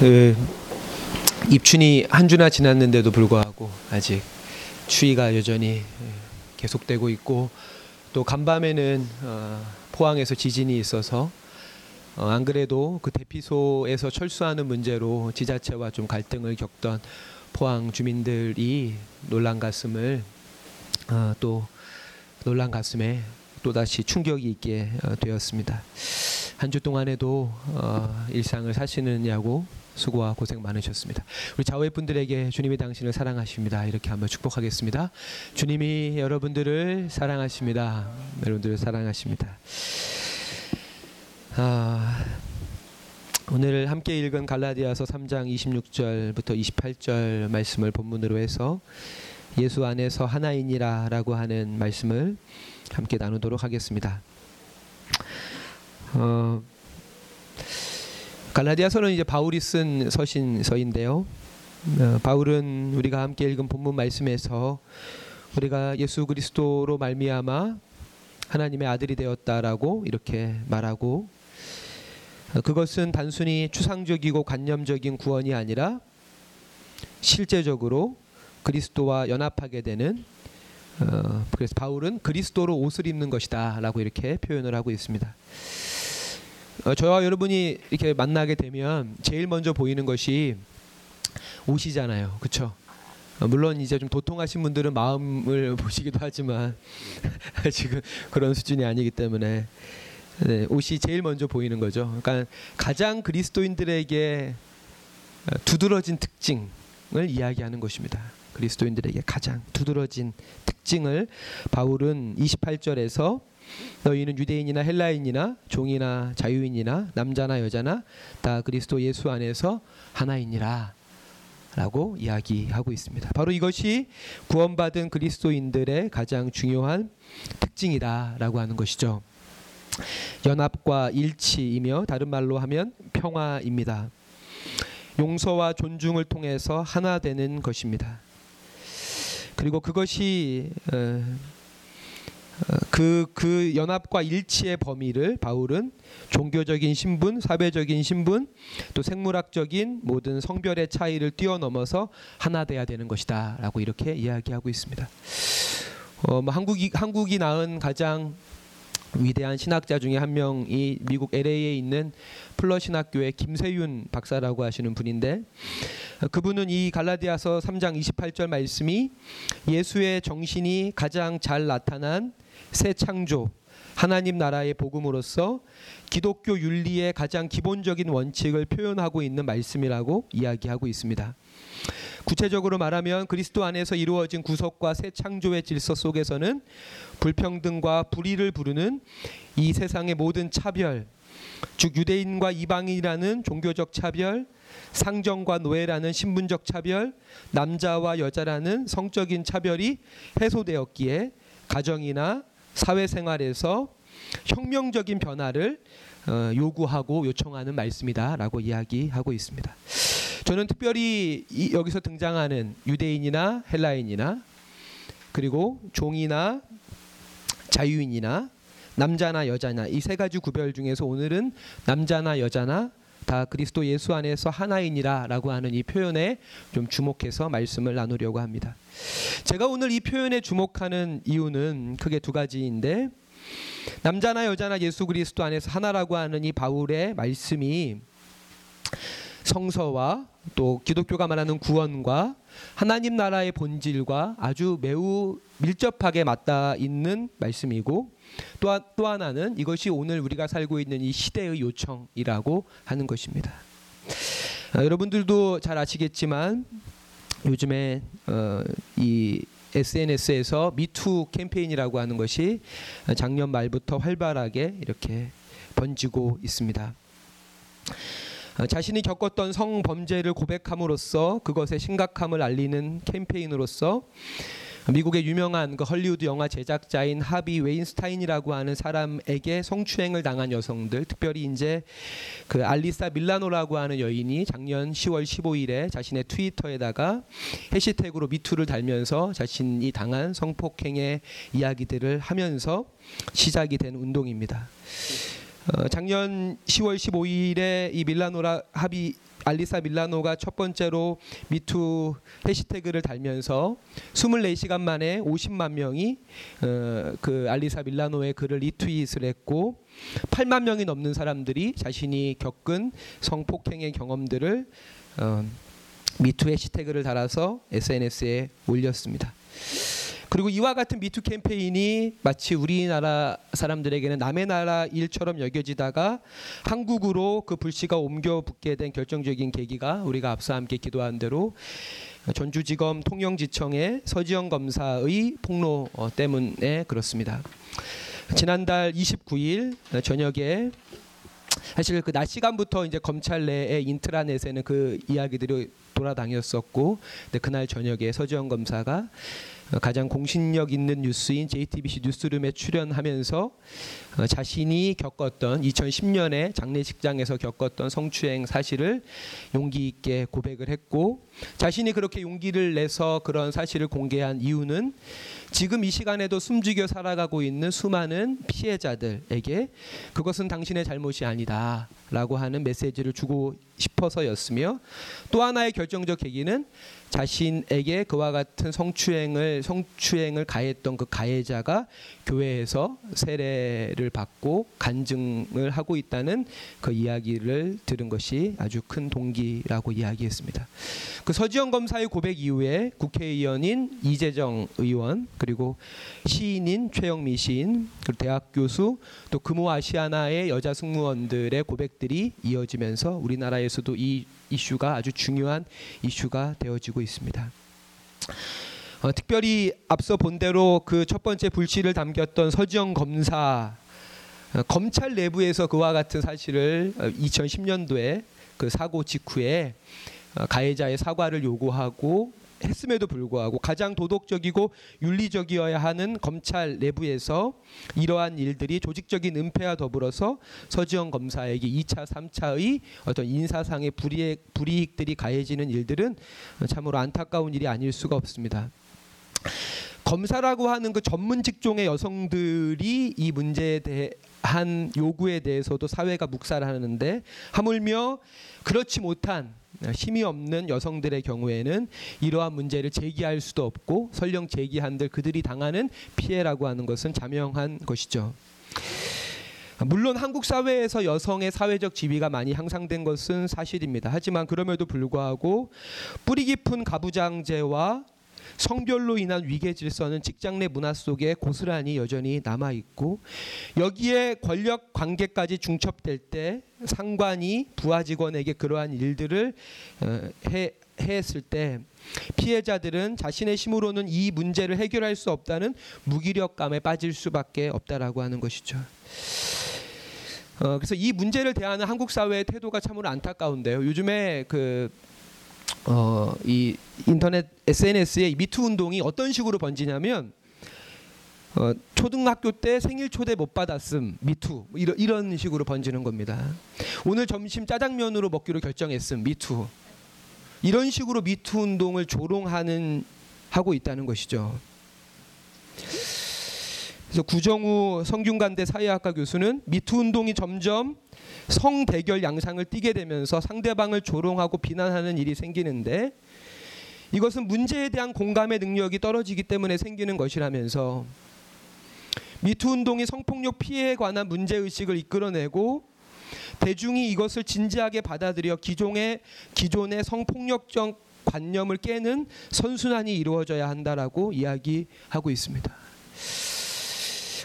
그 입춘이 한 주나 지났는데도 불구하고 아직 추위가 여전히 예, 계속되고 있고 또 간밤에는 어, 포항에서 지진이 있어서 어, 안 그래도 그 대피소에서 철수하는 문제로 지자체와 좀 갈등을 겪던 포항 주민들이 놀란 가슴을 어, 또 놀란 가슴에 또 다시 충격이 있게 어, 되었습니다. 한 주 동안에도 어, 일상을 사시느냐고 수고와 고생 많으셨습니다. 우리 자회 분들에게 주님이 당신을 사랑하십니다. 이렇게 한번 축복하겠습니다. 주님이 여러분들을 사랑하십니다. 여러분들을 사랑하십니다. 아, 오늘 함께 읽은 갈라디아서 3장 26절부터 28절 말씀을 본문으로 해서 예수 안에서 하나이니라라고 하는 말씀을 함께 나누도록 하겠습니다. 어, 갈라디아서는 이제 바울이 쓴 서신서인데요. 어, 바울은 우리가 함께 읽은 본문 말씀에서 우리가 예수 그리스도로 말미암아 하나님의 아들이 되었다라고 이렇게 말하고 어, 그것은 단순히 추상적이고 관념적인 구원이 아니라 실제적으로 그리스도와 연합하게 되는 어, 그래서 바울은 그리스도로 옷을 입는 것이다라고 이렇게 표현을 하고 있습니다. 어, 저와 여러분이 이렇게 만나게 되면 제일 먼저 보이는 것이 옷이잖아요, 그렇죠? 어, 물론 이제 좀 도통하신 분들은 마음을 보시기도 하지만 지금 그런 수준이 아니기 때문에 네, 옷이 제일 먼저 보이는 거죠. 그러니까 가장 그리스도인들에게 어, 두드러진 특징을 이야기하는 것입니다. 그리스도인들에게 가장 두드러진 특징을 바울은 28절에서 너희는 유대인이나 헬라인이나 종이나 자유인이나 남자나 여자나 다 그리스도 예수 안에서 하나이니라 라고 이야기하고 있습니다. 바로 이것이 구원받은 그리스도인들의 가장 중요한 특징이다라고 하는 것이죠. 연합과 일치이며 다른 말로 하면 평화입니다. 용서와 존중을 통해서 하나 되는 것입니다. 그리고 그것이 그, 그 연합과 일치의 범위를 바울은 종교적인 신분, 사회적인 신분, 또 생물학적인 모든 성별의 차이를 뛰어넘어서 하나 돼야 되는 것이다 라고 이렇게 이야기하고 있습니다. 어, 뭐 한국이 한국이 낳은 가장 위대한 신학자 중에 한 명이 미국 LA에 있는 플러 신학교의 김세윤 박사라고 하시는 분인데 그분은 이 갈라디아서 3장 28절 말씀이 예수의 정신이 가장 잘 나타난 새 창조 하나님 나라의 복음으로서 기독교 윤리의 가장 기본적인 원칙을 표현하고 있는 말씀이라고 이야기하고 있습니다. 구체적으로 말하면 그리스도 안에서 이루어진 구속과 새 창조의 질서 속에서는 불평등과 불의를 부르는 이 세상의 모든 차별, 즉 유대인과 이방인이라는 종교적 차별, 상정과 노예라는 신분적 차별, 남자와 여자라는 성적인 차별이 해소되었기에 가정이나 사회생활에서 혁명적인 변화를 어, 요구하고 요청하는 말씀이다라고 이야기하고 있습니다. 저는 특별히 여기서 등장하는 유대인이나 헬라인이나 그리고 종이나 자유인이나 남자나 여자나 이 세 가지 구별 중에서 오늘은 남자나 여자나 다 그리스도 예수 안에서 하나이니라라고 하는 이 표현에 좀 주목해서 말씀을 나누려고 합니다. 제가 오늘 이 표현에 주목하는 이유는 크게 두 가지인데 남자나 여자나 예수 그리스도 안에서 하나라고 하는 이 바울의 말씀이 성서와 또 기독교가 말하는 구원과 하나님 나라의 본질과 아주 매우 밀접하게 맞닿아 있는 말씀이고 또, 또 하나는 이것이 오늘 우리가 살고 있는 이 시대의 요청이라고 하는 것입니다. 아, 여러분들도 잘 아시겠지만 요즘에 어, 이 SNS에서 미투 캠페인이라고 하는 것이 작년 말부터 활발하게 이렇게 번지고 있습니다. 어, 자신이 겪었던 성범죄를 고백함으로써 그것의 심각함을 알리는 캠페인으로서 미국의 유명한 그 헐리우드 영화 제작자인 하비 웨인스타인이라고 하는 사람에게 성추행을 당한 여성들, 특별히 이제 그 알리사 밀라노라고 하는 여인이 작년 10월 15일에 자신의 트위터에다가 해시태그로 미투를 달면서 자신이 당한 성폭행의 이야기들을 하면서 시작이 된 운동입니다. 어, 작년 10월 15일에 이 밀라노라 하비 알리사 밀라노가 첫 번째로 미투 해시태그를 달면서 24시간 만에 50만 명이 어, 그 알리사 밀라노의 글을 리트윗을 했고 8만 명이 넘는 사람들이 자신이 겪은 성폭행의 경험들을 어, 미투 해시태그를 달아서 SNS에 올렸습니다. 그리고 이와 같은 미투 캠페인이 마치 우리나라 사람들에게는 남의 나라 일처럼 여겨지다가 한국으로 그 불씨가 옮겨 붙게 된 결정적인 계기가 우리가 앞서 함께 기도한 대로 전주지검 통영지청의 서지영 검사의 폭로 어, 때문에 그렇습니다. 지난달 29일 저녁에 사실 그 낮 시간부터 이제 검찰 내의 인트라넷에는 그 이야기들이 돌아다녔었고, 근데 그날 저녁에 서지영 검사가 가장 공신력 있는 뉴스인 JTBC 뉴스룸에 출연하면서 어, 자신이 겪었던 2010년에 장례식장에서 겪었던 성추행 사실을 용기 있게 고백을 했고 자신이 그렇게 용기를 내서 그런 사실을 공개한 이유는 지금 이 시간에도 숨죽여 살아가고 있는 수많은 피해자들에게 그것은 당신의 잘못이 아니다 라고 하는 메시지를 주고 싶어서였으며 또 하나의 결정적 계기는 자신에게 그와 같은 성추행을 성추행을 가했던 그 가해자가 교회에서 세례를 받고 간증을 하고 있다는 그 이야기를 들은 것이 아주 큰 동기라고 이야기했습니다. 그 서지영 검사의 고백 이후에 국회의원인 이재정 의원 그리고 시인인 최영미 시인 그리고 대학 교수 또 금호 아시아나의 여자 승무원들의 고백들이 이어지면서 우리나라에서도 이 이슈가 아주 중요한 이슈가 되어지고 있습니다. 어, 특별히 앞서 본 대로 그 첫 번째 불씨를 담겼던 서지영 검사 어, 검찰 내부에서 그와 같은 사실을 어, 2010년도에 그 사고 직후에 어, 가해자의 사과를 요구하고 했음에도 불구하고 가장 도덕적이고 윤리적이어야 하는 검찰 내부에서 이러한 일들이 조직적인 은폐와 더불어서 서지영 검사에게 2차, 3차의 어떤 인사상의 불이익, 불이익들이 가해지는 일들은 참으로 안타까운 일이 아닐 수가 없습니다. 검사라고 하는 그 전문 직종의 여성들이 이 문제에 대한 요구에 대해서도 사회가 묵살하는데 하물며 그렇지 못한 힘이 없는 여성들의 경우에는 이러한 문제를 제기할 수도 없고 설령 제기한들 그들이 당하는 피해라고 하는 것은 자명한 것이죠. 물론 한국 사회에서 여성의 사회적 지위가 많이 향상된 것은 사실입니다. 하지만 그럼에도 불구하고 뿌리 깊은 가부장제와 성별로 인한 위계 질서는 직장 내 문화 속에 고스란히 여전히 남아 있고 여기에 권력 관계까지 중첩될 때 상관이 부하 직원에게 그러한 일들을 어, 해 했을 때 피해자들은 자신의 힘으로는 이 문제를 해결할 수 없다는 무기력감에 빠질 수밖에 없다라고 하는 것이죠. 어, 그래서 이 문제를 대하는 한국 사회의 태도가 참으로 안타까운데요. 요즘에 그 어, 이 인터넷 SNS의 미투 운동이 어떤 식으로 번지냐면 어, 초등학교 때 생일 초대 못 받았음 me too 이런 이런 식으로 번지는 겁니다. 오늘 점심 짜장면으로 먹기로 결정했음 me too 이런 식으로 미투 운동을 조롱하는 하고 있다는 것이죠. 그래서 구정우 성균관대 사회학과 교수는 미투 운동이 점점 성대결 양상을 띠게 되면서 상대방을 조롱하고 비난하는 일이 생기는데 이것은 문제에 대한 공감의 능력이 떨어지기 때문에 생기는 것이라면서 미투 운동이 성폭력 피해에 관한 문제 의식을 이끌어내고 대중이 이것을 진지하게 받아들여 기존의 기존의 성폭력적 관념을 깨는 선순환이 이루어져야 한다라고 이야기하고 있습니다.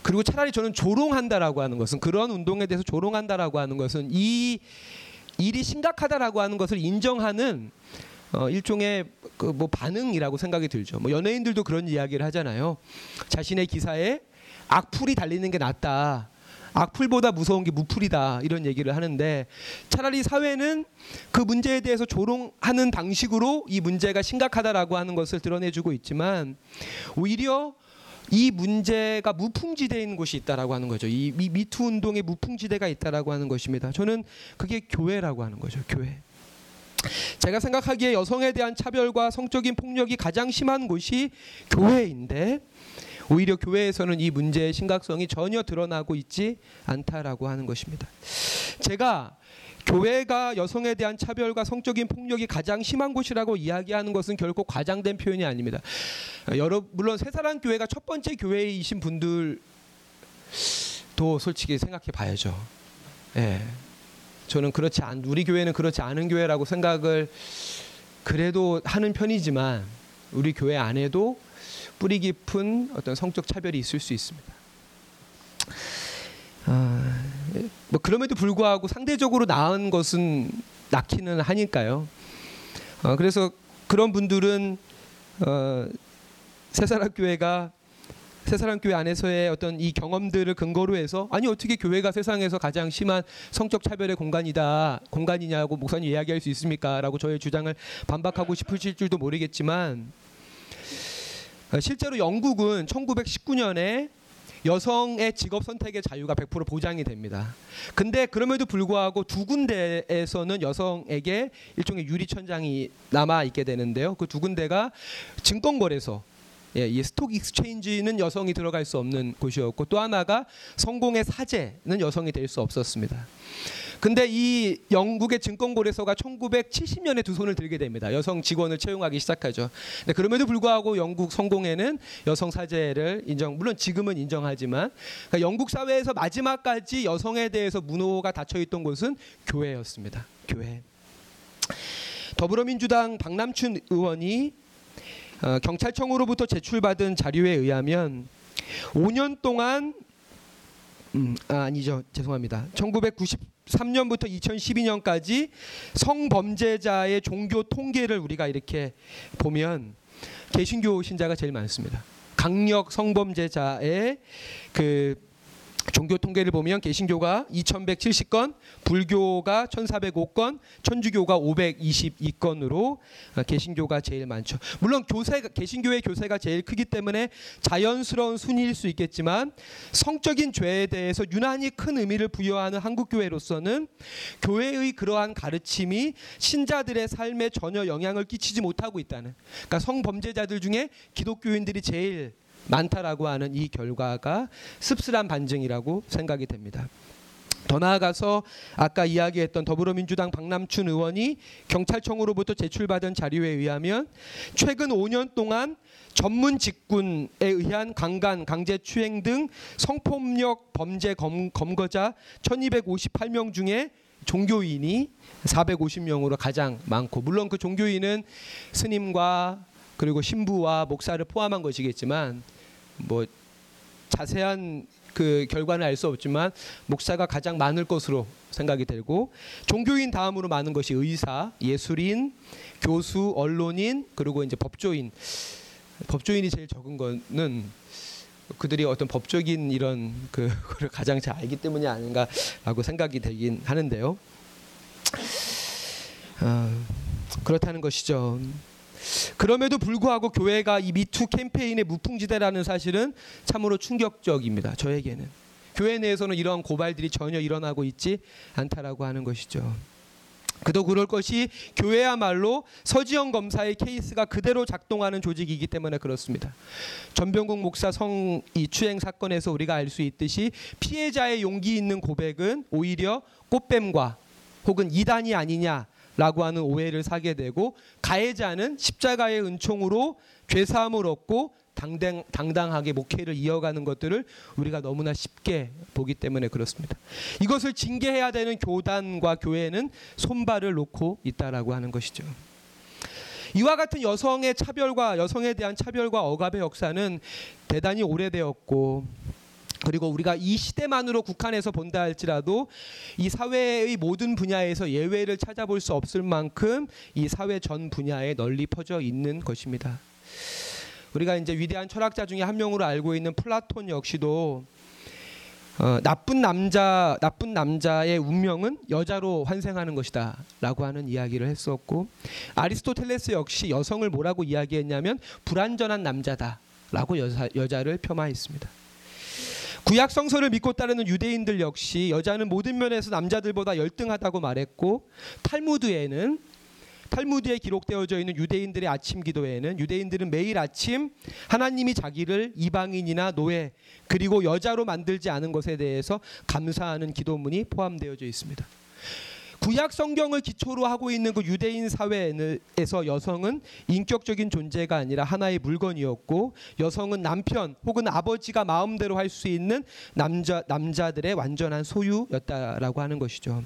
그리고 차라리 저는 조롱한다라고 하는 것은 그런 운동에 대해서 조롱한다라고 하는 것은 이 일이 심각하다라고 하는 것을 인정하는 어, 일종의 그 뭐 반응이라고 생각이 들죠. 뭐 연예인들도 그런 이야기를 하잖아요. 자신의 기사에 악플이 달리는 게 낫다. 악플보다 무서운 게 무플이다 이런 얘기를 하는데 차라리 사회는 그 문제에 대해서 조롱하는 방식으로 이 문제가 심각하다라고 하는 것을 드러내주고 있지만 오히려 이 문제가 무풍지대인 곳이 있다라고 하는 거죠. 이 미투 운동의 무풍지대가 있다라고 하는 것입니다. 저는 그게 교회라고 하는 거죠. 교회. 제가 생각하기에 여성에 대한 차별과 성적인 폭력이 가장 심한 곳이 교회인데 오히려 교회에서는 이 문제의 심각성이 전혀 드러나고 있지 않다라고 하는 것입니다. 제가 교회가 여성에 대한 차별과 성적인 폭력이 가장 심한 곳이라고 이야기하는 것은 결코 과장된 표현이 아닙니다. 여러 물론 새사랑 교회가 첫 번째 교회이신 분들도 솔직히 생각해 봐야죠. 예. 저는 그렇지 않 우리 교회는 그렇지 않은 교회라고 생각을 그래도 하는 편이지만 우리 교회 안에도 뿌리 깊은 어떤 성적 차별이 있을 수 있습니다. 아, 뭐 그럼에도 불구하고 상대적으로 나은 것은 낳기는 하니까요. 어, 그래서 그런 분들은 어, 새사랑 교회가 새사랑 교회 안에서의 어떤 이 경험들을 근거로 해서 아니 어떻게 교회가 세상에서 가장 심한 성적 차별의 공간이다 공간이냐고 목사님 이야기할 수 있습니까?라고 저의 주장을 반박하고 싶으실 줄도 모르겠지만 어, 실제로 영국은 1919년에 여성의 직업 선택의 자유가 100% 보장이 됩니다. 근데 그럼에도 불구하고 두 군데에서는 여성에게 일종의 유리 천장이 남아 있게 되는데요. 그 두 군데가 증권 거래소 예, 이 stock exchange는 여성이 들어갈 수 없는 곳이었고 또 하나가 성공회 사제는 여성이 될 수 없었습니다. 근데 이 영국의 증권거래소가 1970년에 두 손을 들게 됩니다. 여성 직원을 채용하기 시작하죠. 근데 그럼에도 불구하고 영국 성공회는 여성 사제를 인정, 물론 지금은 인정하지만 그러니까 영국 사회에서 마지막까지 여성에 대해서 문호가 닫혀 있던 곳은 교회였습니다. 교회. 더불어민주당 박남춘 의원이 어, 경찰청으로부터 제출받은 자료에 의하면 5년 동안 음, 아, 아니죠. 죄송합니다. 1993년부터 2012년까지 성범죄자의 종교 통계를 우리가 이렇게 보면 개신교 신자가 제일 많습니다. 강력 성범죄자의 그 종교 통계를 보면 개신교가 2170건, 불교가 1405건, 천주교가 522건으로 어, 개신교가 제일 많죠. 물론 교세 개신교의 교세가 제일 크기 때문에 자연스러운 순위일 수 있겠지만 성적인 죄에 대해서 유난히 큰 의미를 부여하는 한국 교회로서는 교회의 그러한 가르침이 신자들의 삶에 전혀 영향을 끼치지 못하고 있다는. 그러니까 성범죄자들 중에 기독교인들이 제일 많다라고 하는 이 결과가 씁쓸한 반증이라고 생각이 됩니다. 더 나아가서 아까 이야기했던 더불어민주당 박남춘 의원이 경찰청으로부터 제출받은 자료에 의하면 최근 5년 동안 전문 직군에 의한 강간, 강제 추행 등 성폭력 범죄 검, 검거자 1258명 중에 종교인이 450명으로 가장 많고 물론 그 종교인은 스님과 그리고 신부와 목사를 포함한 것이겠지만 뭐 자세한 그 결과는 알 수 없지만 목사가 가장 많을 것으로 생각이 되고 종교인 다음으로 많은 것이 의사, 예술인, 교수, 언론인 그리고 이제 법조인. 법조인이 제일 적은 거는 그들이 어떤 법적인 이런 그거를 가장 잘 알기 때문이 아닌가라고 생각이 되긴 하는데요. 어, 그렇다는 것이죠. 그럼에도 불구하고 교회가 이 미투 캠페인의 무풍지대라는 사실은 참으로 충격적입니다. 저에게는 교회 내에서는 이러한 고발들이 전혀 일어나고 있지 않다라고 하는 것이죠. 그도 그럴 것이 교회야말로 서지영 검사의 케이스가 그대로 작동하는 조직이기 때문에 그렇습니다. 전병국 목사 성 이 추행 사건에서 우리가 알 수 있듯이 피해자의 용기 있는 고백은 오히려 꽃뱀과 혹은 이단이 아니냐 라고 하는 오해를 사게 되고 가해자는 십자가의 은총으로 죄사함을 얻고 당당, 당당하게 목회를 이어가는 것들을 우리가 너무나 쉽게 보기 때문에 그렇습니다. 이것을 징계해야 되는 교단과 교회는 손발을 놓고 있다라고 하는 것이죠. 이와 같은 여성의 차별과 여성에 대한 차별과 억압의 역사는 대단히 오래되었고 그리고 우리가 이 시대만으로 국한해서 본다 할지라도 이 사회의 모든 분야에서 예외를 찾아볼 수 없을 만큼 이 사회 전 분야에 널리 퍼져 있는 것입니다. 우리가 이제 위대한 철학자 중에 한 명으로 알고 있는 플라톤 역시도 어, 나쁜 남자 나쁜 남자의 운명은 여자로 환생하는 것이다라고 하는 이야기를 했었고 아리스토텔레스 역시 여성을 뭐라고 이야기했냐면 불완전한 남자다라고 여자, 여자를 폄하했습니다. 구약 성서를 믿고 따르는 유대인들 역시 여자는 모든 면에서 남자들보다 열등하다고 말했고 탈무드에는 탈무드에 기록되어져 있는 유대인들의 아침 기도회에는 유대인들은 매일 아침 하나님이 자기를 이방인이나 노예 그리고 여자로 만들지 않은 것에 대해서 감사하는 기도문이 포함되어져 있습니다. 구약 성경을 기초로 하고 있는 그 유대인 사회에서 여성은 인격적인 존재가 아니라 하나의 물건이었고 여성은 남편 혹은 아버지가 마음대로 할 수 있는 남자 남자들의 완전한 소유였다라고 하는 것이죠.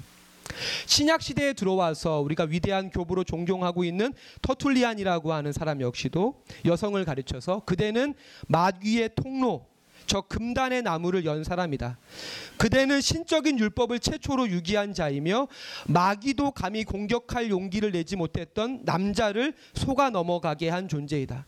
신약 시대에 들어와서 우리가 위대한 교부로 존경하고 있는 터툴리안이라고 하는 사람 역시도 여성을 가르쳐서 그대는 마귀의 통로 저 금단의 나무를 연 사람이다. 그대는 신적인 율법을 최초로 유기한 자이며 마귀도 감히 공격할 용기를 내지 못했던 남자를 속아 넘어가게 한 존재이다.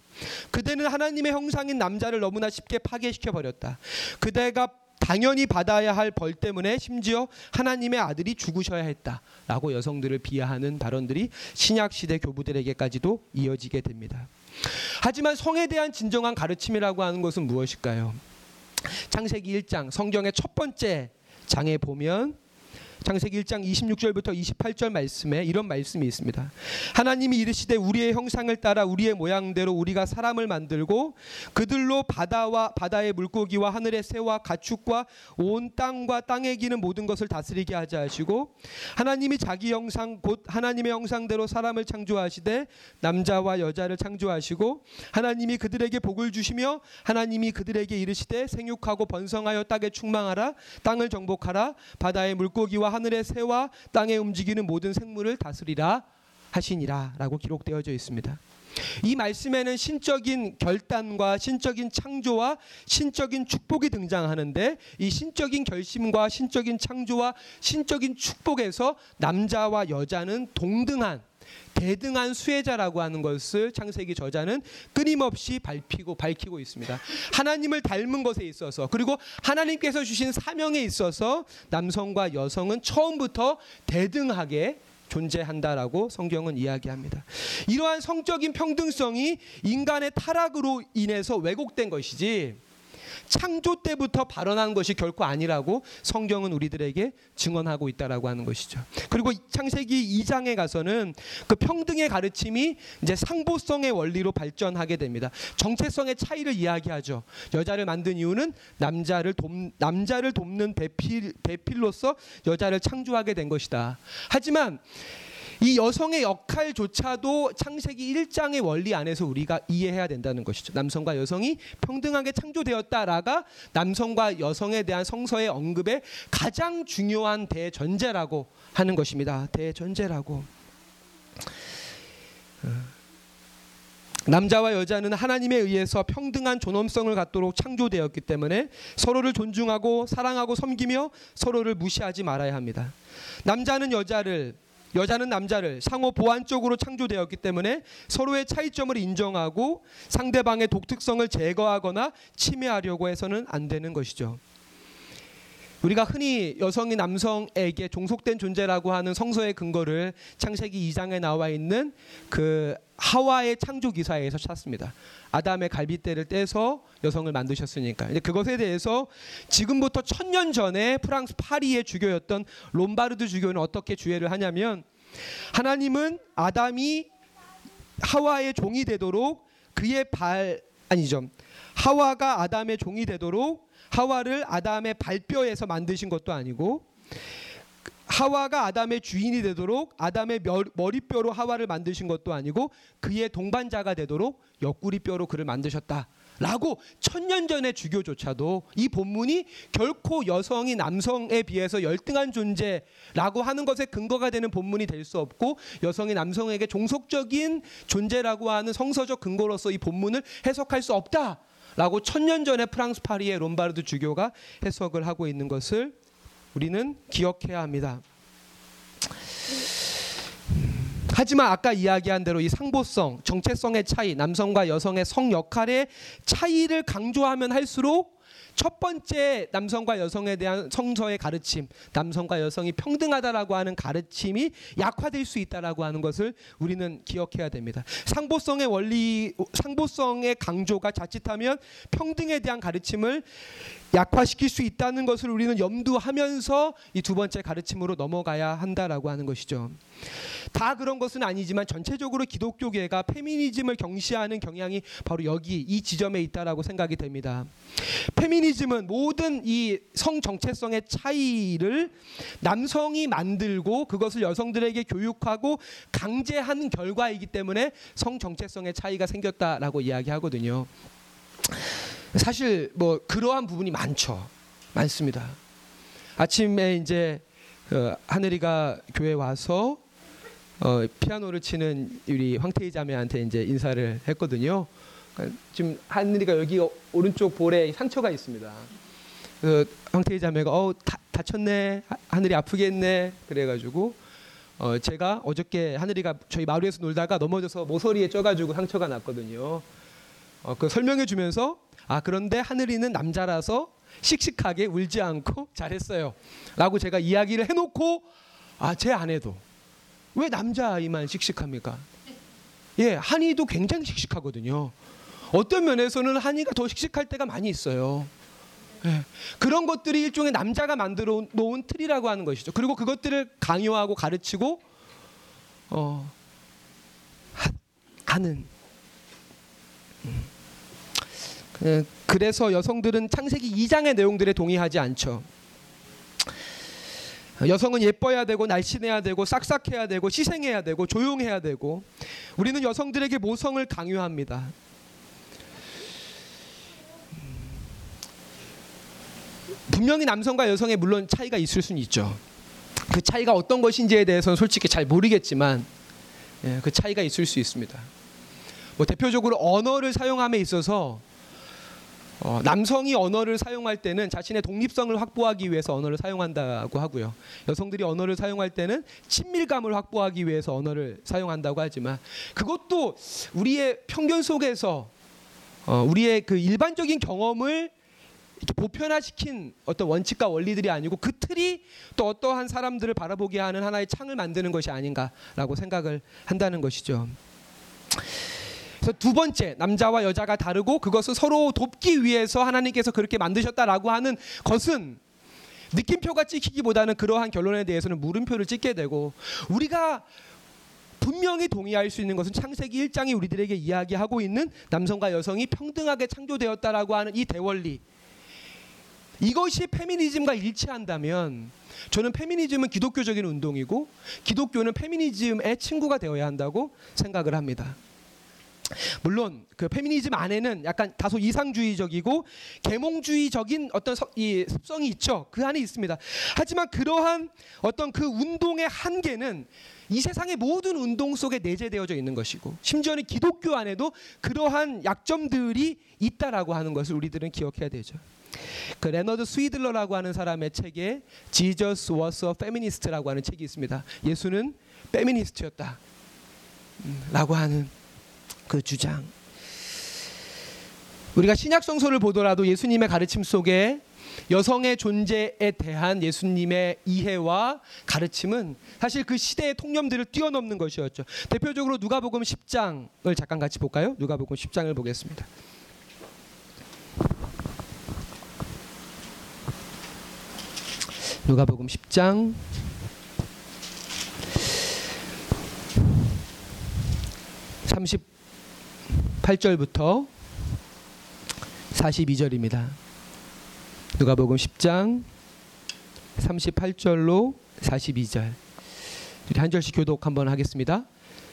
그대는 하나님의 형상인 남자를 너무나 쉽게 파괴시켜 버렸다. 그대가 당연히 받아야 할 벌 때문에 심지어 하나님의 아들이 죽으셔야 했다라고 여성들을 비하하는 발언들이 신약 시대 교부들에게까지도 이어지게 됩니다. 하지만 성에 대한 진정한 가르침이라고 하는 것은 무엇일까요? 창세기 1장 성경의 첫 번째 장에 보면 창세기 1장 26절부터 28절 말씀에 이런 말씀이 있습니다. 하나님이 이르시되 우리의 형상을 따라 우리의 모양대로 우리가 사람을 만들고 그들로 바다와 바다의 물고기와 하늘의 새와 가축과 온 땅과 땅에 기는 모든 것을 다스리게 하자 하시고 하나님이 자기 형상 곧 하나님의 형상대로 사람을 창조하시되 남자와 여자를 창조하시고 하나님이 그들에게 복을 주시며 하나님이 그들에게 이르시되 생육하고 번성하여 땅에 충만하라 땅을 정복하라 바다의 물고기와 하늘의 새와 땅에 움직이는 모든 생물을 다스리라 하시니라라고 기록되어져 있습니다. 이 말씀에는 신적인 결단과 신적인 창조와 신적인 축복이 등장하는데 이 신적인 결심과 신적인 창조와 신적인 축복에서 남자와 여자는 동등한 대등한 수혜자라고 하는 것을 창세기 저자는 끊임없이 밝히고 밝히고 있습니다. 하나님을 닮은 것에 있어서 그리고 하나님께서 주신 사명에 있어서 남성과 여성은 처음부터 대등하게 존재한다라고 성경은 이야기합니다. 이러한 성적인 평등성이 인간의 타락으로 인해서 왜곡된 것이지 창조 때부터 발언한 것이 결코 아니라고 성경은 우리들에게 증언하고 있다라고 하는 것이죠. 그리고 창세기 2장에 가서는 그 평등의 가르침이 이제 상보성의 원리로 발전하게 됩니다. 정체성의 차이를 이야기하죠. 여자를 만든 이유는 남자를 돕 남자를 돕는 배필 배필로서 여자를 창조하게 된 것이다. 하지만 이 여성의 역할조차도 창세기 1장의 원리 안에서 우리가 이해해야 된다는 것이죠. 남성과 여성이 평등하게 창조되었다라가 남성과 여성에 대한 성서의 언급의 가장 중요한 대전제라고 하는 것입니다. 대전제라고. 남자와 여자는 하나님에 의해서 평등한 존엄성을 갖도록 창조되었기 때문에 서로를 존중하고 사랑하고 섬기며 서로를 무시하지 말아야 합니다. 남자는 여자를 여자는 남자를 상호 보완적으로 창조되었기 때문에 서로의 차이점을 인정하고 상대방의 독특성을 제거하거나 침해하려고 해서는 안 되는 것이죠. 우리가 흔히 여성이 남성에게 종속된 존재라고 하는 성서의 근거를 창세기 2장에 나와 있는 그 하와의 창조 기사에서 찾습니다. 아담의 갈빗대를 떼서 여성을 만드셨으니까. 이제 그것에 대해서 지금부터 천년 전에 프랑스 파리의 주교였던 롬바르드 주교는 어떻게 주의를 하냐면 하나님은 아담이 하와의 종이 되도록 그의 발 아니죠. 하와가 아담의 종이 되도록 하와를 아담의 발뼈에서 만드신 것도 아니고 하와가 아담의 주인이 되도록 아담의 머리뼈로 하와를 만드신 것도 아니고 그의 동반자가 되도록 옆구리뼈로 그를 만드셨다. 라고 천년 전의 주교조차도 이 본문이 결코 여성이 남성에 비해서 열등한 존재라고 하는 것에 근거가 되는 본문이 될 수 없고 여성이 남성에게 종속적인 존재라고 하는 성서적 근거로서 이 본문을 해석할 수 없다. 라고 천년 전에 프랑스 파리의 롬바르드 주교가 해석을 하고 있는 것을 우리는 기억해야 합니다. 하지만 아까 이야기한 대로 이 상보성, 정체성의 차이, 남성과 여성의 성 역할의 차이를 강조하면 할수록 첫 번째 남성과 여성에 대한 성서의 가르침, 남성과 여성이 평등하다라고 하는 가르침이 약화될 수 있다라고 하는 것을 우리는 기억해야 됩니다. 상보성의 원리, 상보성의 강조가 자칫하면 평등에 대한 가르침을 약화시킬 수 있다는 것을 우리는 염두하면서 이 두 번째 가르침으로 넘어가야 한다라고 하는 것이죠. 다 그런 것은 아니지만 전체적으로 기독교계가 페미니즘을 경시하는 경향이 바로 여기 이 지점에 있다라고 생각이 됩니다. 페미 니즘은 모든 이 성 정체성의 차이를 남성이 만들고 그것을 여성들에게 교육하고 강제한 결과이기 때문에 성 정체성의 차이가 생겼다라고 이야기하거든요. 사실 뭐 그러한 부분이 많죠. 많습니다. 아침에 이제 그 하늘이가 교회 와서 어, 피아노를 치는 우리 황태희 자매한테 이제 인사를 했거든요. 지금 하늘이가 여기 오른쪽 볼에 상처가 있습니다. 그 황태희 자매가 어 다, 다쳤네 하늘이 아프겠네 그래가지고 어, 제가 어저께 하늘이가 저희 마을에서 놀다가 넘어져서 모서리에 쪄가지고 상처가 났거든요. 어, 그 설명해 주면서 아 그런데 하늘이는 남자라서 씩씩하게 울지 않고 잘했어요. 라고 제가 이야기를 해놓고 아 제 아내도 왜 남자아이만 씩씩합니까? 예, 한이도 굉장히 씩씩하거든요. 어떤 면에서는 한이가 더 씩씩할 때가 많이 있어요. 예, 그런 것들이 일종의 남자가 만들어 놓은 틀이라고 하는 것이죠. 그리고 그것들을 강요하고 가르치고 어, 하, 하는 음. 예, 그래서 여성들은 창세기 2장의 내용들에 동의하지 않죠. 여성은 예뻐야 되고 날씬해야 되고 싹싹해야 되고 희생해야 되고 조용해야 되고 우리는 여성들에게 모성을 강요합니다. 분명히 남성과 여성의 물론 차이가 있을 수는 있죠. 그 차이가 어떤 것인지에 대해서는 솔직히 잘 모르겠지만 예, 그 차이가 있을 수 있습니다. 뭐 대표적으로 언어를 사용함에 있어서 어, 남성이 언어를 사용할 때는 자신의 독립성을 확보하기 위해서 언어를 사용한다고 하고요. 여성들이 언어를 사용할 때는 친밀감을 확보하기 위해서 언어를 사용한다고 하지만 그것도 우리의 편견 속에서 어, 우리의 그 일반적인 경험을 이렇게 보편화시킨 어떤 원칙과 원리들이 아니고 그 틀이 또 어떠한 사람들을 바라보게 하는 하나의 창을 만드는 것이 아닌가라고 생각을 한다는 것이죠. 그래서 두 번째 남자와 여자가 다르고 그것을 서로 돕기 위해서 하나님께서 그렇게 만드셨다라고 하는 것은 느낌표가 찍히기보다는 그러한 결론에 대해서는 물음표를 찍게 되고 우리가 분명히 동의할 수 있는 것은 창세기 1장이 우리들에게 이야기하고 있는 남성과 여성이 평등하게 창조되었다라고 하는 이 대원리 이것이 페미니즘과 일치한다면 저는 페미니즘은 기독교적인 운동이고 기독교는 페미니즘의 친구가 되어야 한다고 생각을 합니다. 물론 그 페미니즘 안에는 약간 다소 이상주의적이고 계몽주의적인 어떤 서, 이 습성이 있죠. 그 안에 있습니다. 하지만 그러한 어떤 그 운동의 한계는 이 세상의 모든 운동 속에 내재되어져 있는 것이고 심지어는 기독교 안에도 그러한 약점들이 있다라고 하는 것을 우리들은 기억해야 되죠. 그 레너드 스위들러라고 하는 사람의 책에 Jesus was a feminist라고 하는 책이 있습니다. 예수는 페미니스트였다. 음, 라고 하는 그 주장. 우리가 신약 성서를 보더라도 예수님의 가르침 속에 여성의 존재에 대한 예수님의 이해와 가르침은 사실 그 시대의 통념들을 뛰어넘는 것이었죠. 대표적으로 누가복음 10장을 잠깐 같이 볼까요? 누가복음 10장을 보겠습니다. 누가복음 10장 38절부터 42절입니다. 누가복음 10장 38절로 42절. 한 절씩 교독 한번 하겠습니다.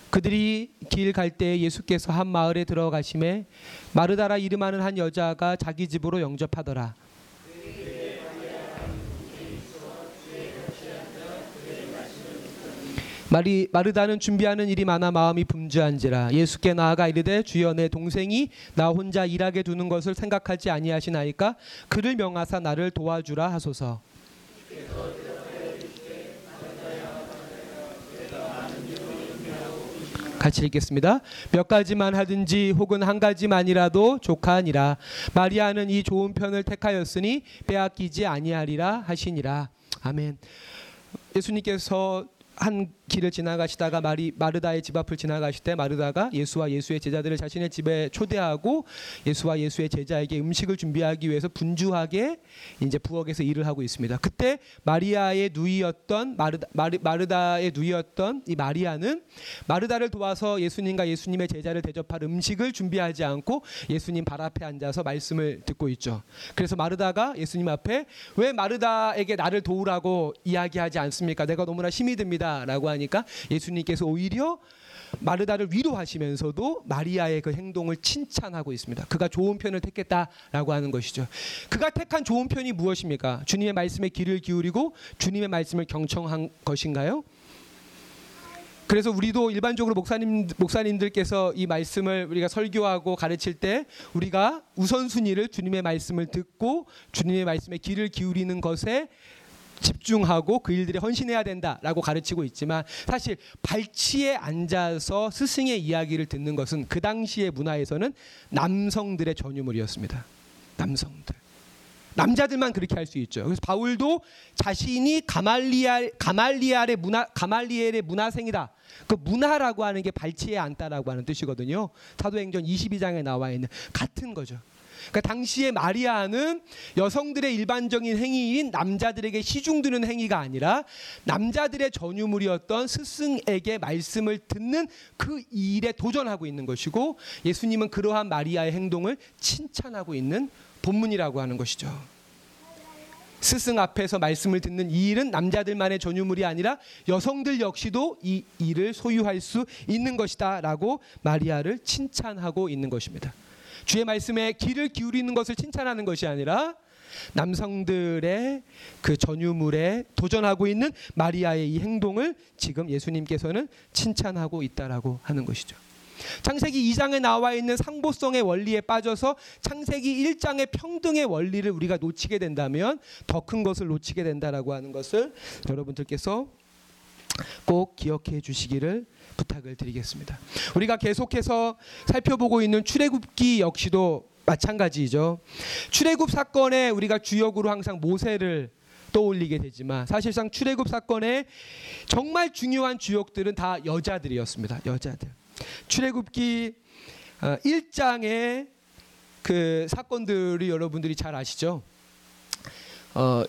그들이 길 갈 때 예수께서 한 마을에 들어가심에 마르다라 이름하는 한 여자가 자기 집으로 영접하더라. 마리 마르다는 준비하는 일이 많아 마음이 분주한지라 예수께 나아가 이르되 주여 내 동생이 나 혼자 일하게 두는 것을 생각하지 아니하시나이까 그를 명하사 나를 도와주라 하소서. 같이 읽겠습니다. 몇 가지만 하든지 혹은 한 가지만이라도 족하니라. 마리아는 이 좋은 편을 택하였으니 빼앗기지 아니하리라 하시니라. 아멘. 예수님께서 한 길을 지나가시다가 마리 마르다의 집 앞을 지나가실 때 마르다가 예수와 예수의 제자들을 자신의 집에 초대하고 예수와 예수의 제자에게 음식을 준비하기 위해서 분주하게 이제 부엌에서 일을 하고 있습니다. 그때 마리아의 누이였던 마르다 마르, 마르 다의 누이였던 이 마리아는 마르다를 도와서 예수님과 예수님의 제자를 대접할 음식을 준비하지 않고 예수님 발 앞에 앉아서 말씀을 듣고 있죠. 그래서 마르다가 예수님 앞에 왜 마르다에게 나를 도우라고 이야기하지 않습니까? 내가 너무나 힘이 듭니다라고 하니까 예수님께서 오히려 마르다를 위로하시면서도 마리아의 그 행동을 칭찬하고 있습니다. 그가 좋은 편을 택했다라고 하는 것이죠. 그가 택한 좋은 편이 무엇입니까? 주님의 말씀에 귀를 기울이고 주님의 말씀을 경청한 것인가요? 그래서 우리도 일반적으로 목사님 목사님들께서 이 말씀을 우리가 설교하고 가르칠 때 우리가 우선순위를 주님의 말씀을 듣고 주님의 말씀에 귀를 기울이는 것에 집중하고 그 일들에 헌신해야 된다라고 가르치고 있지만 사실 발치에 앉아서 스승의 이야기를 듣는 것은 그 당시의 문화에서는 남성들의 전유물이었습니다. 남성들. 남자들만 그렇게 할 수 있죠. 그래서 바울도 자신이 가말리알 가말리알의 문화 가말리엘의 문화생이다. 그 문화라고 하는 게 발치에 앉다라고 하는 뜻이거든요. 사도행전 22장에 나와 있는 같은 거죠. 그러니까 당시에 마리아는 여성들의 일반적인 행위인 남자들에게 시중드는 행위가 아니라 남자들의 전유물이었던 스승에게 말씀을 듣는 그 일에 도전하고 있는 것이고 예수님은 그러한 마리아의 행동을 칭찬하고 있는 본문이라고 하는 것이죠. 스승 앞에서 말씀을 듣는 이 일은 남자들만의 전유물이 아니라 여성들 역시도 이 일을 소유할 수 있는 것이다라고 마리아를 칭찬하고 있는 것입니다. 주의 말씀에 귀를 기울이는 것을 칭찬하는 것이 아니라 남성들의 그 전유물에 도전하고 있는 마리아의 이 행동을 지금 예수님께서는 칭찬하고 있다라고 하는 것이죠. 창세기 2장에 나와 있는 상보성의 원리에 빠져서 창세기 1장의 평등의 원리를 우리가 놓치게 된다면 더 큰 것을 놓치게 된다라고 하는 것을 여러분들께서 꼭 기억해 주시기를 부탁을 드리겠습니다. 우리가 계속해서 살펴보고 있는 출애굽기 역시도 마찬가지죠. 출애굽 사건에 우리가 주역으로 항상 모세를 떠올리게 되지만 사실상 출애굽 사건의 정말 중요한 주역들은 다 여자들이었습니다. 여자들. 출애굽기 1장의 그 사건들이 여러분들이 잘 아시죠? 어,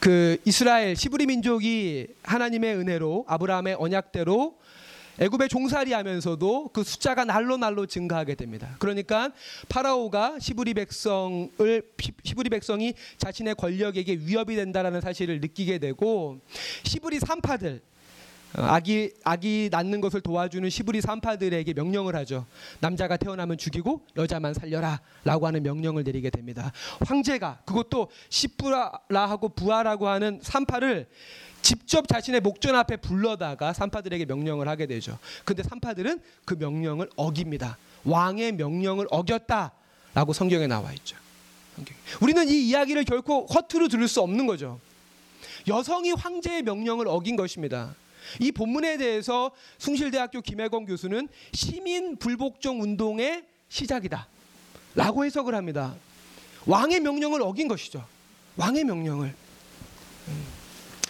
그 이스라엘 시브리 민족이 하나님의 은혜로 아브라함의 언약대로 애굽에 종살이하면서도 그 숫자가 날로 날로 증가하게 됩니다. 그러니까 파라오가 시브리 백성을 시브리 백성이 자신의 권력에게 위협이 된다라는 사실을 느끼게 되고 시브리 산파들 어, 아기 아기 낳는 것을 도와주는 시브리 산파들에게 명령을 하죠. 남자가 태어나면 죽이고 여자만 살려라라고 하는 명령을 내리게 됩니다. 황제가 그것도 시프라하고 부하라고 하는 산파를 직접 자신의 목전 앞에 불러다가 산파들에게 명령을 하게 되죠. 근데 산파들은 그 명령을 어깁니다. 왕의 명령을 어겼다라고 성경에 나와 있죠. 우리는 이 이야기를 결코 허투루 들을 수 없는 거죠. 여성이 황제의 명령을 어긴 것입니다. 이 본문에 대해서 숭실대학교 김혜건 교수는 시민 불복종 운동의 시작이다. 라고 해석을 합니다. 왕의 명령을 어긴 것이죠. 왕의 명령을.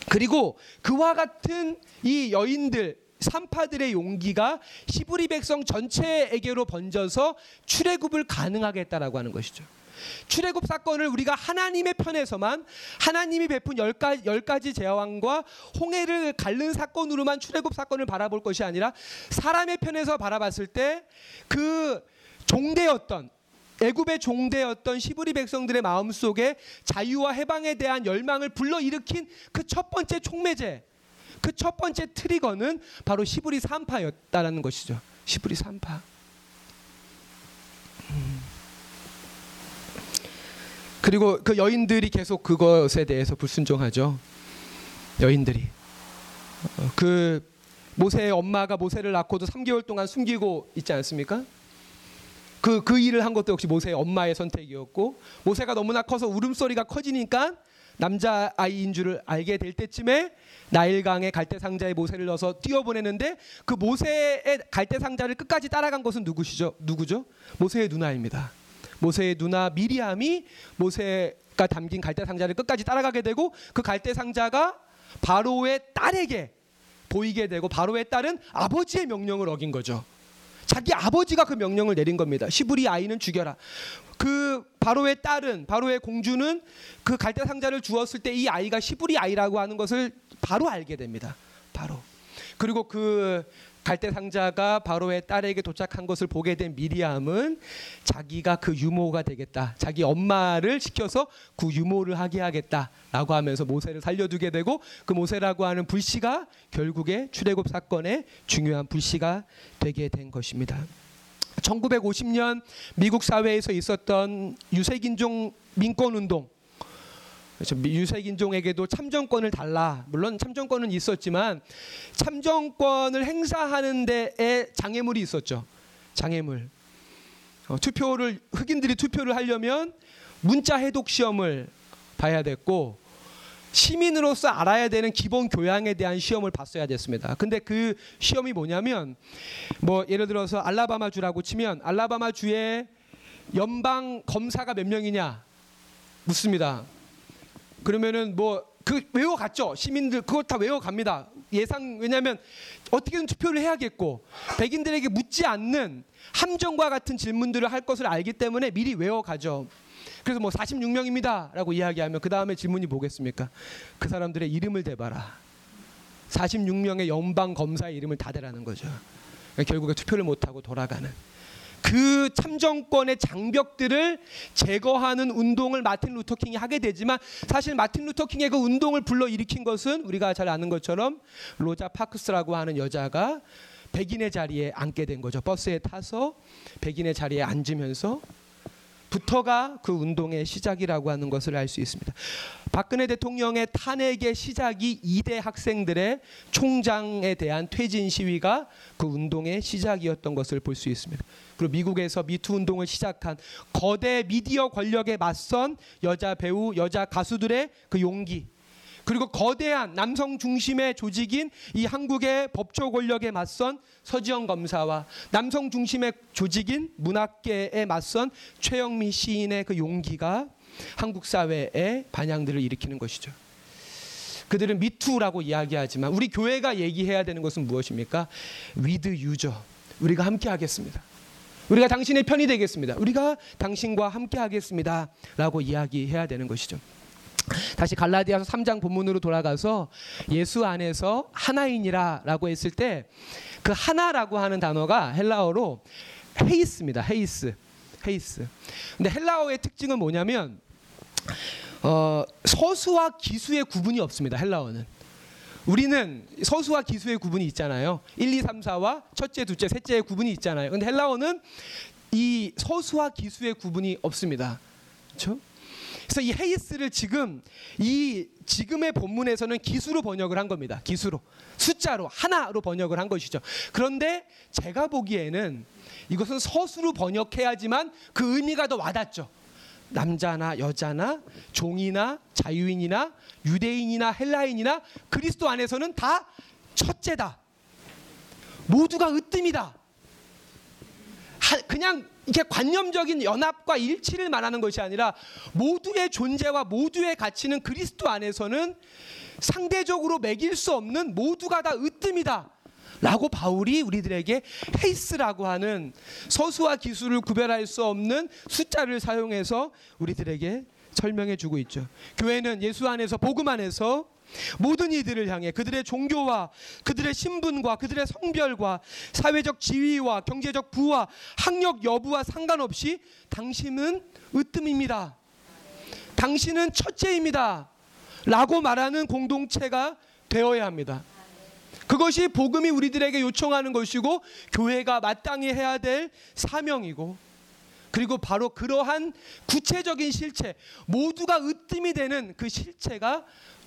그리고 그와 같은 이 여인들 산파들의 용기가 시브리 백성 전체에게로 번져서 출애굽을 가능하게 했다라고 하는 것이죠. 출애굽 사건을 우리가 하나님의 편에서만 하나님이 베푼 열 가지, 열 가지 제왕과 홍해를 갈른 사건으로만 출애굽 사건을 바라볼 것이 아니라 사람의 편에서 바라봤을 때 그 종대였던 애굽의 종대였던 시브리 백성들의 마음 속에 자유와 해방에 대한 열망을 불러일으킨 그 첫 번째 촉매제, 그 첫 번째 트리거는 바로 시브리 산파였다라는 것이죠. 시브리 산파. 음. 그리고 그 여인들이 계속 그것에 대해서 불순종하죠. 여인들이 어, 그 모세의 엄마가 모세를 낳고도 3개월 동안 숨기고 있지 않습니까? 그, 그 일을 한 것도 역시 모세의 엄마의 선택이었고 모세가 너무나 커서 울음소리가 커지니까 남자 아이인 줄을 알게 될 때쯤에 나일강에 갈대 상자에 모세를 넣어서 뛰어보내는데 그 모세의 갈대 상자를 끝까지 따라간 것은 누구시죠? 누구죠? 모세의 누나입니다. 모세의 누나 미리암이 모세가 담긴 갈대 상자를 끝까지 따라가게 되고 그 갈대 상자가 바로의 딸에게 보이게 되고 바로의 딸은 아버지의 명령을 어긴 거죠. 자기 아버지가 그 명령을 내린 겁니다. 시부리 아이는 죽여라. 그 바로의 딸은 바로의 공주는 그 갈대 상자를 주었을 때 이 아이가 시부리 아이라고 하는 것을 바로 알게 됩니다. 바로. 그리고 그 갈대 상자가 바로의 딸에게 도착한 것을 보게 된 미리암은 자기가 그 유모가 되겠다. 자기 엄마를 시켜서 그 유모를 하게 하겠다라고 하면서 모세를 살려두게 되고 그 모세라고 하는 불씨가 결국에 출애굽 사건의 중요한 불씨가 되게 된 것입니다. 1950년 미국 사회에서 있었던 유색인종 민권 운동. 유색 인종에게도 참정권을 달라. 물론 참정권은 있었지만 참정권을 행사하는 데에 장애물이 있었죠. 장애물. 어, 투표를 흑인들이 투표를 하려면 문자 해독 시험을 봐야 됐고 시민으로서 알아야 되는 기본 교양에 대한 시험을 봤어야 됐습니다. 근데 그 시험이 뭐냐면 뭐 예를 들어서 알라바마 주라고 치면 알라바마 주의 연방 검사가 몇 명이냐 묻습니다. 그러면은 뭐 그 외워갔죠. 시민들 그걸 다 외워갑니다. 예상 왜냐하면 어떻게든 투표를 해야겠고 백인들에게 묻지 않는 함정과 같은 질문들을 할 것을 알기 때문에 미리 외워가죠. 그래서 뭐 46명입니다라고 이야기하면 그 다음에 질문이 뭐겠습니까? 그 사람들의 이름을 대봐라. 46명의 연방 검사의 이름을 다 대라는 거죠. 결국에 투표를 못하고 돌아가는. 그 참정권의 장벽들을 제거하는 운동을 마틴 루터킹이 하게 되지만 사실 마틴 루터킹의 그 운동을 불러일으킨 것은 우리가 잘 아는 것처럼 로자 파크스라고 하는 여자가 백인의 자리에 앉게 된 거죠. 버스에 타서 백인의 자리에 앉으면서 부터가 그 운동의 시작이라고 하는 것을 알 수 있습니다. 박근혜 대통령의 탄핵의 시작이 이대 학생들의 총장에 대한 퇴진 시위가 그 운동의 시작이었던 것을 볼 수 있습니다. 그리고 미국에서 미투 운동을 시작한 거대 미디어 권력에 맞선 여자 배우, 여자 가수들의 그 용기, 그리고 거대한 남성 중심의 조직인 이 한국의 법조 권력에 맞선 서지현 검사와 남성 중심의 조직인 문학계에 맞선 최영미 시인의 그 용기가 한국 사회에 반향들을 일으키는 것이죠. 그들은 me too라고 이야기하지만 우리 교회가 얘기해야 되는 것은 무엇입니까? With you죠. 우리가 함께 하겠습니다. 우리가 당신의 편이 되겠습니다. 우리가 당신과 함께 하겠습니다 라고 이야기해야 되는 것이죠. 다시 갈라디아서 3장 본문으로 돌아가서 예수 안에서 하나이니라라고 했을 때 그 하나라고 하는 단어가 헬라어로 εἷς입니다. εἷς. εἷς. 근데 헬라어의 특징은 뭐냐면 어, 서수와 기수의 구분이 없습니다. 헬라어는. 우리는 서수와 기수의 구분이 있잖아요. 1, 2, 3, 4와 첫째, 둘째, 셋째의 구분이 있잖아요. 근데 헬라어는 이 서수와 기수의 구분이 없습니다. 그렇죠? 그래서 이 헤이스를 지금 이 지금의 본문에서는 기수로 번역을 한 겁니다. 기수로 숫자로 하나로 번역을 한 것이죠. 그런데 제가 보기에는 이것은 서수로 번역해야지만 그 의미가 더 와닿죠. 남자나 여자나 종이나 자유인이나 유대인이나 헬라인이나 그리스도 안에서는 다 첫째다. 모두가 으뜸이다. 그냥 이게 관념적인 연합과 일치를 말하는 것이 아니라 모두의 존재와 모두의 가치는 그리스도 안에서는 상대적으로 매길 수 없는 모두가 다 으뜸이다. 라고 바울이 우리들에게 헤이스라고 하는 서수와 기수를 구별할 수 없는 숫자를 사용해서 우리들에게 설명해 주고 있죠. 교회는 예수 안에서 복음 안에서 모든 이들을 향해 그들의 종교와 그들의 신분과 그들의 성별과 사회적 지위와 경제적 부와 학력 여부와 상관없이 당신은 으뜸입니다. 당신은 첫째입니다. 라고 말하는 공동체가 되어야 합니다. 그것이 복음이 우리들에게 요청하는 것이고 교회가 마땅히 해야 될 사명이고 그리고 바로 그러한 구체적인 실체 모두가 으뜸이 되는 그 실체가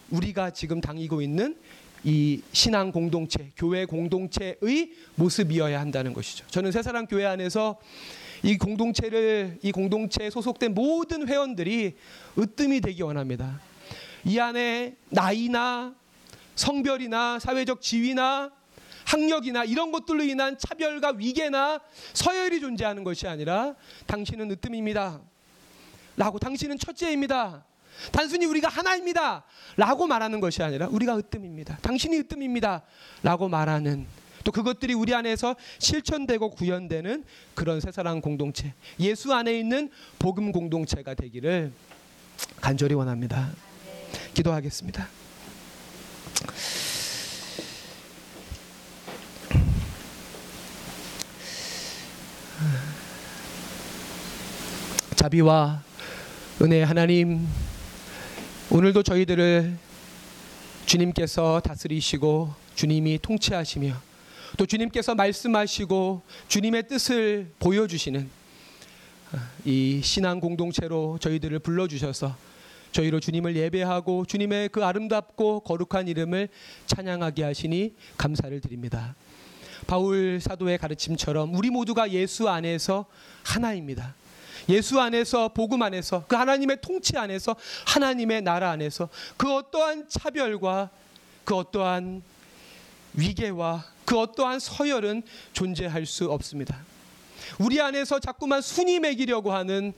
우리가 지금 당기고 있는 이 신앙 공동체, 교회 공동체의 모습이어야 한다는 것이죠. 저는 새사랑 교회 안에서 이 공동체를 이 공동체에 소속된 모든 회원들이 으뜸이 되기 원합니다. 이 안에 나이나 성별이나 사회적 지위나 학력이나 이런 것들로 인한 차별과 위계나 서열이 존재하는 것이 아니라 당신은 으뜸입니다. 라고 당신은 첫째입니다. 단순히 우리가 하나입니다. 라고 말하는 것이 아니라 우리가 으뜸입니다. 당신이 으뜸입니다. 라고 말하는 또 그것들이 우리 안에서 실천되고 구현되는 그런 새사랑 공동체, 예수 안에 있는 복음 공동체가 되기를 간절히 원합니다. 기도하겠습니다. 자비와 은혜 하나님 오늘도 저희들을 주님께서 다스리시고 주님이 통치하시며 또 주님께서 말씀하시고 주님의 뜻을 보여주시는 이 신앙 공동체로 저희들을 불러주셔서 저희로 주님을 예배하고 주님의 그 아름답고 거룩한 이름을 찬양하게 하시니 감사를 드립니다. 바울 사도의 가르침처럼 우리 모두가 예수 안에서 하나입니다. 예수 안에서 복음 안에서 그 하나님의 통치 안에서 하나님의 나라 안에서 그 어떠한 차별과 그 어떠한 위계와 그 어떠한 서열은 존재할 수 없습니다. 우리 안에서 자꾸만 순위 매기려고 하는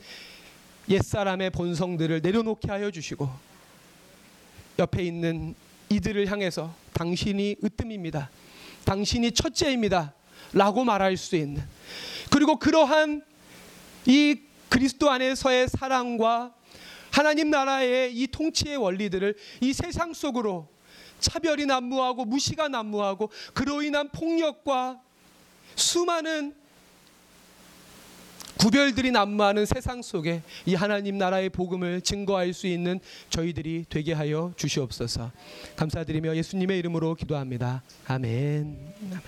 옛사람의 본성들을 내려놓게 하여 주시고 옆에 있는 이들을 향해서 당신이 으뜸입니다. 당신이 첫째입니다. 라고 말할 수 있는 그리고 그러한 이 그리스도 안에서의 사랑과 하나님 나라의 이 통치의 원리들을 이 세상 속으로 차별이 난무하고 무시가 난무하고 그로 인한 폭력과 수많은 구별들이 난무하는 세상 속에 이 하나님 나라의 복음을 증거할 수 있는 저희들이 되게 하여 주시옵소서. 감사드리며 예수님의 이름으로 기도합니다. 아멘. 아멘.